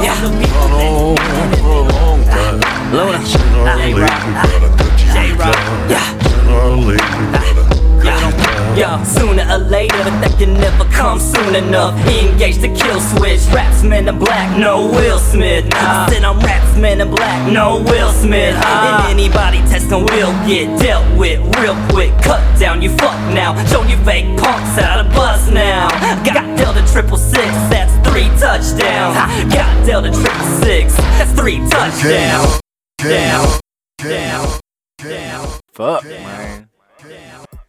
Yeah. Gone on for a long time. Luna. Sooner or later, gotta cut you J-Rock. down. Yeah. Sooner or later, gotta cut you down. Yeah, sooner or later, but that can never come soon enough. He engaged the kill switch. Raps men in black, no Will Smith. Nah. Said I'm raps men in black, no Will Smith. And anybody testing will get dealt with real quick. Cut down, you fuck now. Show you fake punks out of bus now. Got Delta triple six, touchdowns. Got Delta triple six, that's three touchdowns. Down, down, down. Fuck, man.